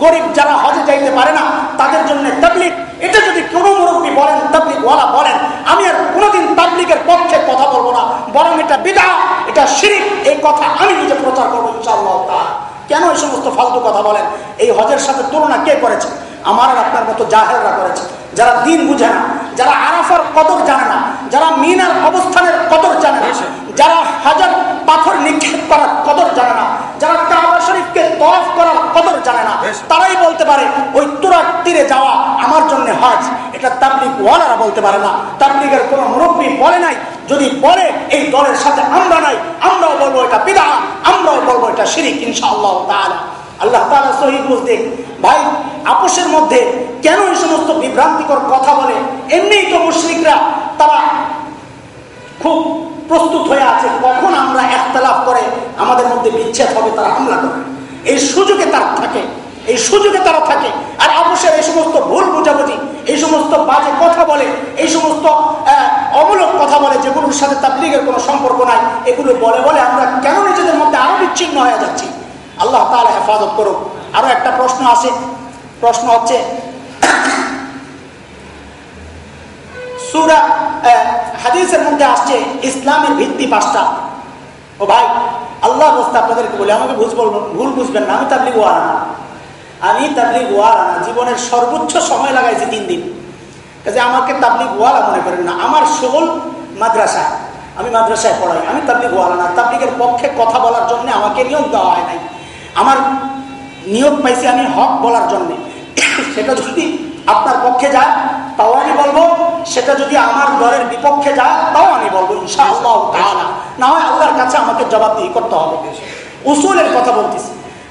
গরিব যারা হজে যাইতে পারে না, তাদের জন্য তাবলিগ এটা যদি কোনো মুরব্বী বলেন তাবলিক ওয়ালা বলেন, আমি আর কোনোদিন তাবলিকের পক্ষে কথা বলব না, বরং এটা বিদা এটা শিরিক, এই কথা আমি নিজে প্রচার করব ইনশাআল্লাহ কেন এই সমস্ত ফালতু কথা বলেন? এই হজের সাথে তুলনা কে করেছে? আমার আর আপনার মতো জাহেররা করেছে। যারা দিন বুঝে না যারা আরাফার কদর জানে না যারা মিনার অবস্থানের কদর জানে না যারা হাজার পাথর নিক্ষেপ করার কদর জানে না যারা কাবা শরীফকে তরফ করার কদর জানে না তারাই বলতে পারে ওই তুরার তীরে যাওয়া আমার জন্য হজ। এটা তাবলিগ ওয়ালারা বলতে পারে না। তাবলিগের কোনো মুরব্বী বলে নাই যদি বলে এই দলের সাথে আমরা নাই আমরাও বলব এটা পিদা আমরাও বলব এটা শিরিক ইনশাআল্লাহ তাআলা। আল্লাহ তাআলা সহি বুঝতে ভাই, আপোষের মধ্যে কেন এই সমস্ত বিভ্রান্তিকর কথা বলে? এমনিই তো মুশরিকরা তারা খুব প্রস্তুত হয়ে আছে। কখন আমরা একতলাফ করে আমাদের মধ্যে বিচ্ছেদ হবে, তারা হামলা করে। এই সুযোগে তারা থাকে, এই সুযোগে তারা থাকে। আর অবশ্যই এই সমস্ত ভুল বোঝাবুঝি, এই সমস্ত বাজে কথা বলে, এই সমস্ত অমূলক কথা বলে, যেগুলোর সাথে তাবলিগের কোনো সম্পর্ক নাই, এগুলো বলে বলে আমরা কেন নিজেদের মধ্যে আরও বিচ্ছিন্ন হয়ে যাচ্ছি? আল্লাহ তাহলে হেফাজত করুক। আরও একটা প্রশ্ন আছে। প্রশ্ন হচ্ছে, সুরা হাদিসের মধ্যে আসছে, ইসলামের ভিত্তি পাঁচটা ও ভাই, আল্লাহ বস্তা আপনাদেরকে বলে, আমাকে বলবেন ভুল বুঝবেন না, আমি তাবলিগ ওয়ার না। আমি তাবলিগ ওয়ার না, জীবনের সর্বোচ্চ সময় লাগাইছি তিন দিন। কাজে আমাকে তাবলিগ ওয়ালা মনে করেন না, আমার সকল মাদ্রাসায় আমি মাদ্রাসায় পড়াই, আমি তাবলিগ ওয়ালা না, তাবলিগের পক্ষে কথা বলার জন্য আমাকে নিয়োগ দেওয়া হয় নাই। আমার নিয়োগ পাইছি আমি হক বলার জন্য। সেটা যদি আপনার পক্ষে যায়, তাও আমি বলব। সেটা যদি আমার দলের বিপক্ষে যায়, তাও আমি বলব না হয় আল্লাহর কাছে আমাকে জবাবদিহি করতে হবে। উসুলের কথা বলতেছি।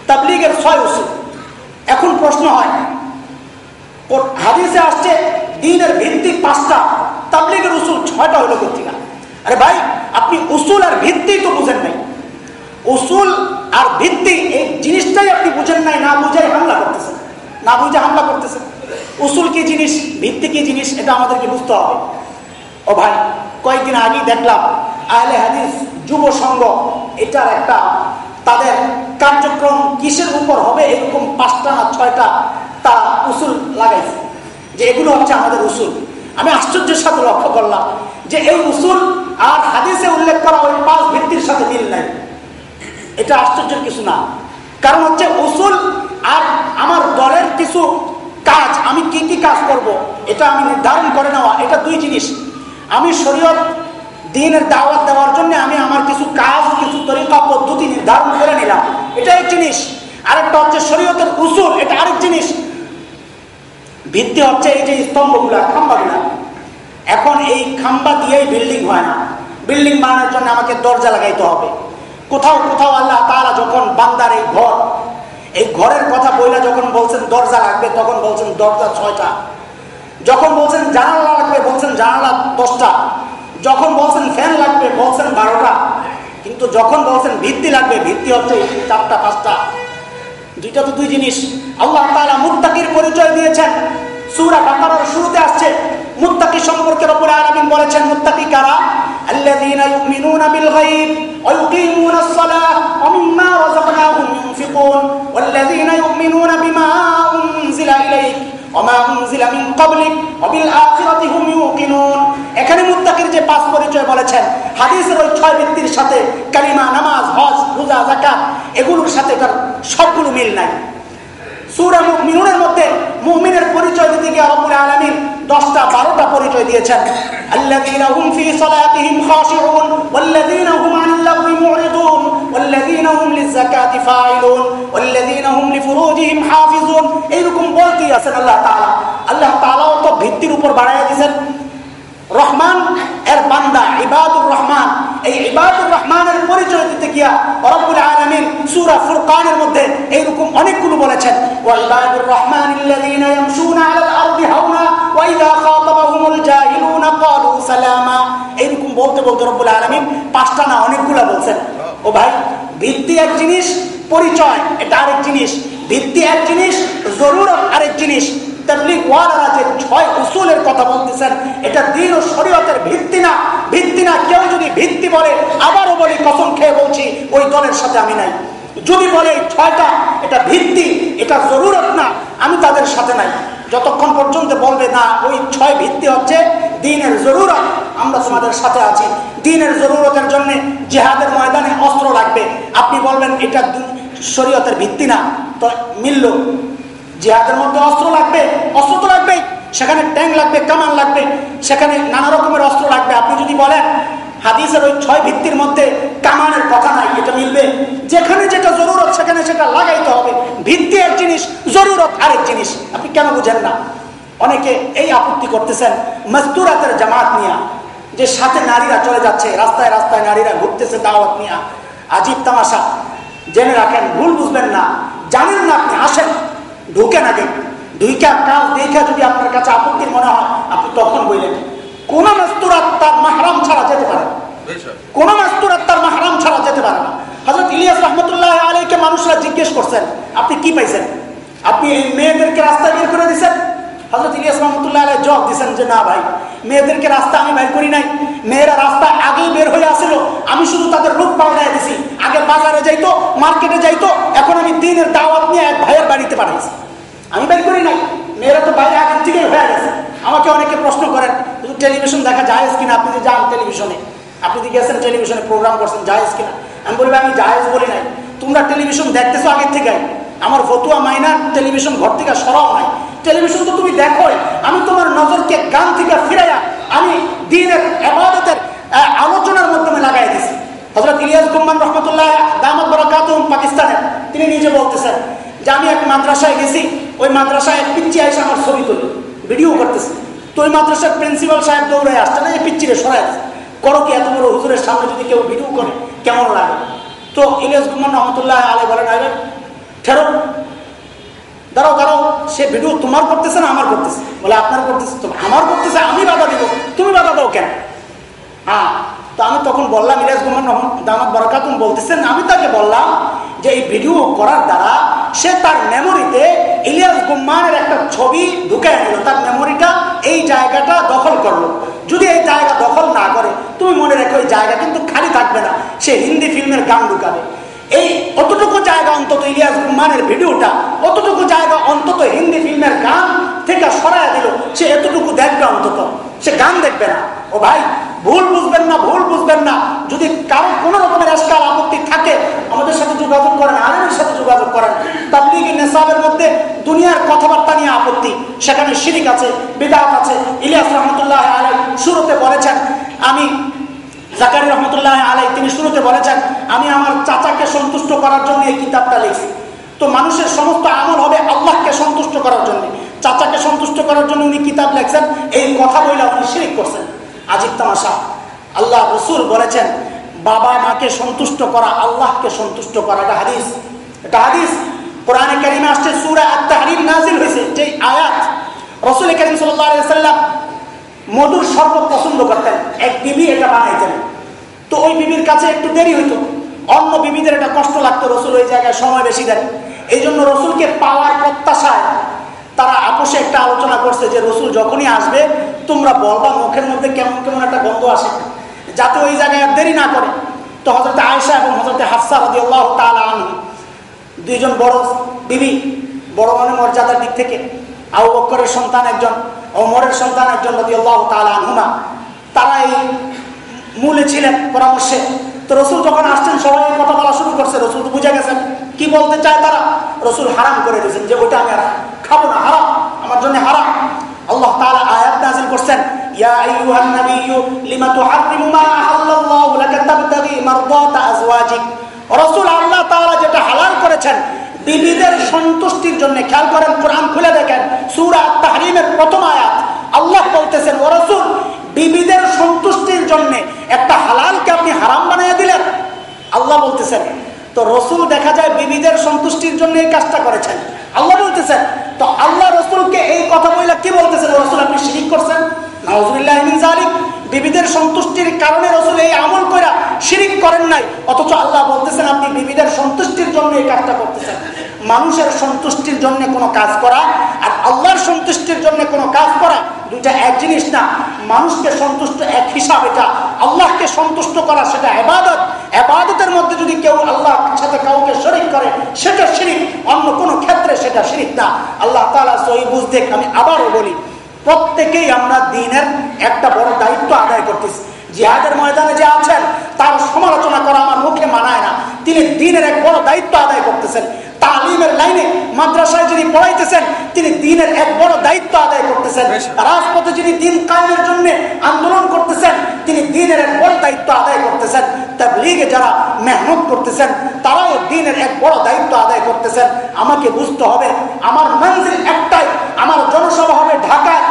তাবলিগের ছয় উসুল। এখন প্রশ্ন হয় হাদিসে আসছে দিনের ভিত্তি পাঁচটা, তাবলিগের উসুল ছয়টা হলো পত্রিকা আরে ভাই, আপনি উসুল আর ভিত্তি তো বুঝেন নাই। উসুল আর ভিত্তি এই জিনিসটাই আপনি বুঝেন নাই, না বুঝাই হামলা করতেছেন। না বুঝে হামলা করতেছেন। উসুল কি জিনিস, ভিত্তি কি জিনিস, এটা আমাদেরকে বুঝতে হবে। ও ভাই, কয়েকদিন আগেই দেখলাম আহলে হাদিস যুব সংঘ, এটার একটা তাদের কার্যক্রম কিসের উপর হবে, এরকম পাঁচটা না ছয়টা তা উসুল লাগাইছে। যে এগুলো হচ্ছে আমাদের উসুল। আমি আশ্চর্যের সাথে লক্ষ্য করলাম যে এই উসুল আর হাদিসে উল্লেখ করা ওই পাঁচ ভিত্তির সাথে মিল নাই। এটা আশ্চর্যের কিছু না। কারণ হচ্ছে উসুল আর আমার দলের কিছু কাজ, আমি কি কি কাজ করব। এটা আমি নির্ধারণ করে নেওয়া, এটা দুই জিনিস। আমি শরীয়ত দিনের দাওয়াত দেওয়ার জন্য আমি আমার কিছু কাজ, কিছু তরিকা, পদ্ধতি নির্ধারণ করে নিলাম। এটা এক জিনিস। আরেকটা হচ্ছে শরীয়তের উসুল, এটা আরেক জিনিস। ভিত্তি হচ্ছে এই যে স্তম্ভগুলা, খাম্বাগুলা। এখন এই খাম্বা দিয়েই বিল্ডিং হয় না। বিল্ডিং বানানোর জন্য আমাকে দরজা লাগাইতে হবে। কোথাও কোথাও আল্লাহ তারা যখন বান্দার এই ঘর, এই ঘরের কথা বইলা যখন বলছেন দরজা লাগবে তখন বলছেন দরজা ছয়টা। যখন বলছেন জানালা লাগবে বলছেন জানালা দশটা। যখন বলছেন ফ্যান লাগবে, বলছেন বারোটা। কিন্তু যখন বলছেন ভিত্তি লাগবে, ভিত্তি হচ্ছে চারটা, পাঁচটা। দুইটা তো দুই জিনিস। আল্লাহ তালা মুত্তাকির পরিচয় দিয়েছেন। সূরা বাকারার শুরুতে আসছে। মুত্তাকি সম্পর্কে রব্বুল আলামিন বলেছেন, মুত্তাকি কারা? ইউকিমুনাস সালাহ ওয়া মিম্মা রাযাকনাহুম ইউনফিকুন ওয়াল্লাযীনা ইউমিনুনা বিমা উনজিলা ইলাইক ওমা উনজিলা মিন ক্বাবলিক ওয়া বিল আখিরাতি হুম ইউকিনুন এখানে মুত্তাকির যে পাঁচ পরিচয় বলেছেন, হাদিসের ওই ছয় ব্যক্তির সাথে কালিমা, নামাজ, হজ, রোজা, যাকাত, এগুলোর সাথে তার সবগুলো মিল নাই। সূরা মুমিনুনের মধ্যে মুমিনের পরিচয় দিতে গিয়ে রব্বুল আলামিন 10টা 12টা পরিচয় দিয়েছেন। আল্লাযীনা হুম ফি সালাতিহিম খাশিউন, ওয়াল্লাযীনা হুম আনিল লাগwi মুরিদুন, ওয়াল্লাযীনা হুম লিযাকাতি ফাইলুন, ওয়াল্লাযীনা হুম লিফুরুজিহিম হাফিজুন। এইরকম বলতেই আছেন আল্লাহ তাআলা। আল্লাহ তাআলাও তো ভিত্তির উপর বাড়াইয়া দিয়েছেন। রহমান, এর বান্দা ইবাদুর রহমান। এই ইবাদুর রহমানের পরিচয় দিতে গিয়া রব্বুল আলামিন ফুরকানের মধ্যে এইরকম অনেকগুলো বলেছেন রহমান এইরকম বলতে বলতে রব্বুল আলামিন পাঁচটা না অনেকগুলো বলছেন। ও ভাই, ভিত্তি এক জিনিস, পরিচয়, এটা আরেক জিনিস। ভিত্তি এক জিনিস জরুরত আরেক জিনিস। ছয় উসুলের কথা বলতেছেন, এটা দিন ও ভিত্তি না। ভিত্তি না, কেউ যদি ভিত্তি বলে খেয়ে বলছি, ওই দলের সাথে আমি নাই। বলে ছয়টা, এটা ভিত্তি, এটা জরুরত না, আমি তাদের সাথে নাই। যতক্ষণ পর্যন্ত বলবে, না, ওই ছয় ভিত্তি হচ্ছে দিনের জরুরত, আমরা তোমাদের সাথে আছি। দিনের জরুরতের জন্য জেহাদের ময়দানে অস্ত্র লাগবে। আপনি বলবেন, এটা শরীয়তের ভিত্তি না, তো মিলল। জিহাদের মধ্যে অস্ত্র লাগবে, অস্ত্র তো লাগবেই। সেখানে ট্যাঙ্ক লাগবে, কামান লাগবে, সেখানে নানা রকমের অস্ত্র লাগবে। আপনি যদি বলেন, হাদিসের ওই ছয় ভিত্তির মধ্যে কামানের কথা নাই, এটা মিলবে। যেখানে যেটা জরুরত, সেখানে সেটা লাগাইতে হবে। ভিত্তি এক জিনিস, জরুরত আরেক জিনিস। আপনি কেন বুঝেন না? অনেকে এই আপত্তি করতেছেন মজদুরাতের জামাত নিয়া, যে সাথে নারীরা চলে যাচ্ছে, রাস্তায় রাস্তায় নারীরা ঘুরতেছে, দাওয়াত নিয়া। আজীব তামাশা। জেনে রাখেন ভুল বুঝবেন না। জানেন না আপনি আসেন। ঢুকে না দেখ দুইটা কাজ দেখে যদি আপনার কাছে আপত্তির মনে হয় আপনি তখন বললেন কোন মাস্তুরাত তার মাহারাম ছাড়া যেতে পারে কোন মাস্তুরাত তার মাহারাম ছাড়া যেতে পারে না। হজরত ইলিয়াস রহমতুল্লাহ আলীকে মানুষরা জিজ্ঞেস করছেন আপনি কি পাইছেন? আপনি এই মেয়েদেরকে রাস্তায় বের করে দিচ্ছেন হজরত ইলিয়াস রহমতুল্লাহ আলাই জবাব দিচ্ছেন যে না ভাই মেয়েদেরকে রাস্তা আমি বের করি নাই। মেয়েরা রাস্তা আগেই বের হয়ে আসছিল আমি শুধু তাদের রূপ আগে বাজারে যাইতো, মার্কেটে যাইতো, এখন আমি দিনের দাওয়াত নিয়ে এক ভাইয়ের বাড়িতে পাঠাইছি। আমি বের করি নাই। মেয়েরা তো বাইরে আগের থেকেই হয়ে গেছে। আমাকে অনেকে প্রশ্ন করেন টেলিভিশন দেখা যায় কিনা? আপনি যে যান টেলিভিশনে। আপনি যে গেছেন টেলিভিশনে প্রোগ্রাম করছেন, জায়েজ কিনা? আমি বলব আমি জায়েজ বলি নাই। তোমরা টেলিভিশন দেখতেছো আগের থেকে আমার ফতুয়া মাইনা, টেলিভিশন ঘর থেকে সরাও নাই। টেলিভিশন তো তুমি দেখোই। আমি তোমার নজরকে গান থেকে ফিরাইয়া আমি দিনের আবাদতের আলোচনার মাধ্যমে লাগাই দিছি। হজরত ইলিয়াস গুম্মান রহমতুল্লাহ দামদ বরাকাত পাকিস্তানের তিনি নিজে বলতেছেন যে আমি এক মাদ্রাসায় গেছি, ওই মাদ্রাসায় এক পিচ্ছি আইসে আমার ছবি তুলি, ভিডিও করতেছে। তো ওই মাদ্রাসার প্রিন্সিপাল সাহেব দৌড়ে আসছে, না, এই পিচ্ছিরে সরাই করো কি এত বড় হুজুরের সামনে যদি কেউ ভিডিও করে, কেমন লাগে? তো ইলিয়াস গুম্মান রহমতুল্লাহ আলাই বলেন আগে ফেরো দাঁড়াও দাঁড়াও, সে ভিডিও তোমার করতেছে না আমার করতেছে? বলে, আপনার করতেছে তো, আমার করতেছে, আমি বাধা দিব। তুমি বাধা দাও কেন? হ্যাঁ তো আমি তখন বললাম ইলিয়াস গুমান দামাত বরকাতুন বলতেছেন আমি তাকে বললাম যে এই ভিডিও করার দ্বারা সে তার মেমোরিতে ইলিয়াস গুম্মানের একটা ছবি ঢুকে নিল তার মেমোরিটা এই জায়গাটা দখল করল। যদি এই জায়গা দখল না করে, তুমি মনে রেখো এই জায়গা কিন্তু খালি থাকবে না, সে হিন্দি ফিল্মের গান ঢুকাবে। এই অতটুকু জায়গা অন্তত ইলিয়াস গুম্মানের ভিডিওটা, অতটুকু জায়গা অন্তত হিন্দি ফিল্মের গান থেকে সরাই দিল। সে এতটুকু দেখবে অন্তত। সে গান দেখবে না। ও ভাই ভুল বুঝবেন না, ভুল বুঝবেন না। যদি কারও কোনো রকমের আজকাল আপত্তি থাকে, আমাদের সাথে যোগাযোগ করেন, আলমের সাথে যোগাযোগ করেন। তাবলিগি নেশাবের মধ্যে দুনিয়ার কথাবার্তা নিয়ে আপত্তি। সেখানে শিরিক আছে, বিদাত আছে। ইলিয়াস রহমতুল্লাহ আলাই শুরুতে বলেছেন, আমি জাকারি রহমতুল্লাহ আলাই তিনি শুরুতে বলেছেন, আমি আমার চাচাকে সন্তুষ্ট করার জন্য এই কিতাবটা লিখছি। তো মানুষের সমস্ত আমল হবে আল্লাহকে সন্তুষ্ট করার জন্য। চাচাকে সন্তুষ্ট করার জন্য উনি কিতাব লেখছেন, এই কথা বলে উনি শিরিক করছেন। আজিব তামাশা। আল্লাহ রসুল বলেছেন, বাবা মাকে সন্তুষ্ট করা, আল্লাহকে সন্তুষ্ট করা। এটা হাদিস। এটা হাদিস। কোরআনে কারিমে আসছে, সুরা আত্মাহারিম নাজিল হয়েছে। যে আয়াত রসুল করিম সাল্লাম মধুর শরবত পছন্দ করতেন, এক বিবি এটা বানাইতেন। তো ওই বিবির কাছে একটু দেরি হইতো। অন্য বিবিদের এটা কষ্ট লাগতো, রসুল ওই জায়গায় সময় বেশি দেন। এই জন্য রসুলকে পাওয়ার প্রত্যাশায় তারা আপোষে একটা আলোচনা করছে যে রসুল যখনই আসবে, তোমরা বলবা মুখের মধ্যে কেমন কেমন একটা গন্ধ আসে। যাতে ওই জায়গায় দেরি না করে। তো হজরত আয়সা এবং হজরত হাফসা হদি আল্লাহ তালু দুইজন বড় বিবি, বড় মানে মর্যাদার দিক থেকে। আউ বক্করের সন্তান একজন অমরের সন্তান একজন নদী আল্লাহ তালুমা তারা এই মূলে ছিলেন পরামর্শে। তো রসুল যখন আসছেন, সবাই কথা বলা শুরু করছে। রসুল তো বুঝে গেছেন। কি বলতে চায় তারা? রসুল হারাম করে দিয়েছেন যে ওইটা আমি খাব না, হারাম, আমার জন্য হারাম। আল্লাহ তাআলা আয়াত নাযিল করছেন, ইয়া যেটা করেছেন সন্তুষ্টির খেয়াল করেন, কোরআন খুলে দেখেন আয়াত। আল্লাহ বলতেছেন বিবিদের সন্তুষ্টির জন্য একটা হালালকে আপনি হারাম বানিয়ে দিলেন। আল্লাহ বলতেছেন তো রসুল দেখা যায় বিবিদের সন্তুষ্টির জন্য এই কাজটা করেছেন। আল্লাহ বলতেছেন, তো আল্লাহ রসুলকে এই কথা বললে কি বলতেছেন? রসুল আপনি শিরিক করছেন? বিবিদের সন্তুষ্টির কারণে রসুল এই আমল করে শিরিক করেন নাই। অথচ আল্লাহ বলতেছেন, আপনি বিবিদের সন্তুষ্টির জন্য এই কাজটা করতেছেন। মানুষের সন্তুষ্টির জন্য কোনো কাজ করা আর আল্লাহর সন্তুষ্টির জন্য কোনো কাজ করা দুইটা এক জিনিস না। মানুষকে সন্তুষ্ট এক হিসাব এটা। আল্লাহকে সন্তুষ্ট করা সেটা এবাদত। এবাদতের মধ্যে যদি কেউ আল্লাহ সাথে কাউকে শরিক করে, সেটা শিরিক। অন্য কোনো ক্ষেত্রে সেটা শিরিক না। আল্লাহ তালা সহি বুঝতে আমি আবারও বলি প্রত্যেকেই আমরা দিনের একটা বড় দায়িত্ব আদায় করতেছি। জিহাদের ময়দানে যে আছেন তার সমালোচনা করা আমার মুখে মানায় না। তিনি দিনের এক বড় দায়িত্ব আদায় করতেছেন। তালিমের লাইনে মাদ্রাসায় যিনি পড়াইতেছেন তিনি দিনের এক বড় দায়িত্ব আদায় করতেছেন। রাজপথে যিনি দিন কায়েমের জন্য আন্দোলন করতেছেন তিনি দিনের এক বড় দায়িত্ব আদায় করতেছেন। তার লিগে যারা মেহনত করতেছেন তারাও দিনের এক বড় দায়িত্ব আদায় করতেছেন। আমাকে বুঝতে হবে আমার মঞ্জিল একটাই আমার জনসভা হবে ঢাকায়।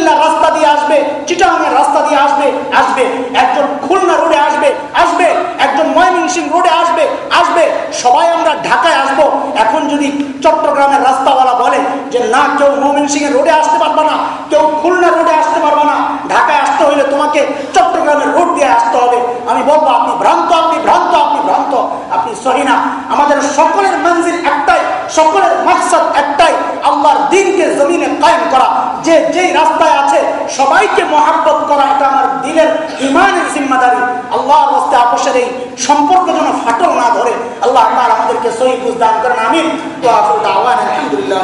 কুমিল্লার রাস্তা দিয়ে আসবে চিটাঙের রাস্তা দিয়ে আসবে আসবে। একজন খুলনা রোডে আসবে আসবে। একজন ময়মনসিং রোডে আসবে আসবে। সবাই আমরা ঢাকায় আসব। এখন যদি চট্টগ্রামের রাস্তাওয়ালা বলে যে, না, কেউ ময়মনসিং এর রোডে আসতে পারবে না, কেউ খুলনা রোডে আসতে পারবে না, ঢাকায় আসতে হইলে তোমাকে চট্টগ্রামের রোড দিয়ে আসতে হবে। আমি বলব, আপনি ভ্রান্ত আপনি ভ্রান্ত আপনি ভ্রান্ত, আপনি সহি না। আমাদের সকলের মঞ্জিল একটাই, সকলের মাকসাদ একটাই আল্লাহর দিনকে জমিনে কায়েম করা, যে যেই রাস্তায় আছে, সবাইকে মহাব্বত করা, এটা আমার দিলের ইমানের জিম্মাদারি। আল্লাহর রাস্তে আপোষের এই সম্পর্ক যেন ফাটল না ধরে। আল্লাহ আমাদেরকে সহি বুঝ দান করেন আমি তো আলহামদুলিল্লাহ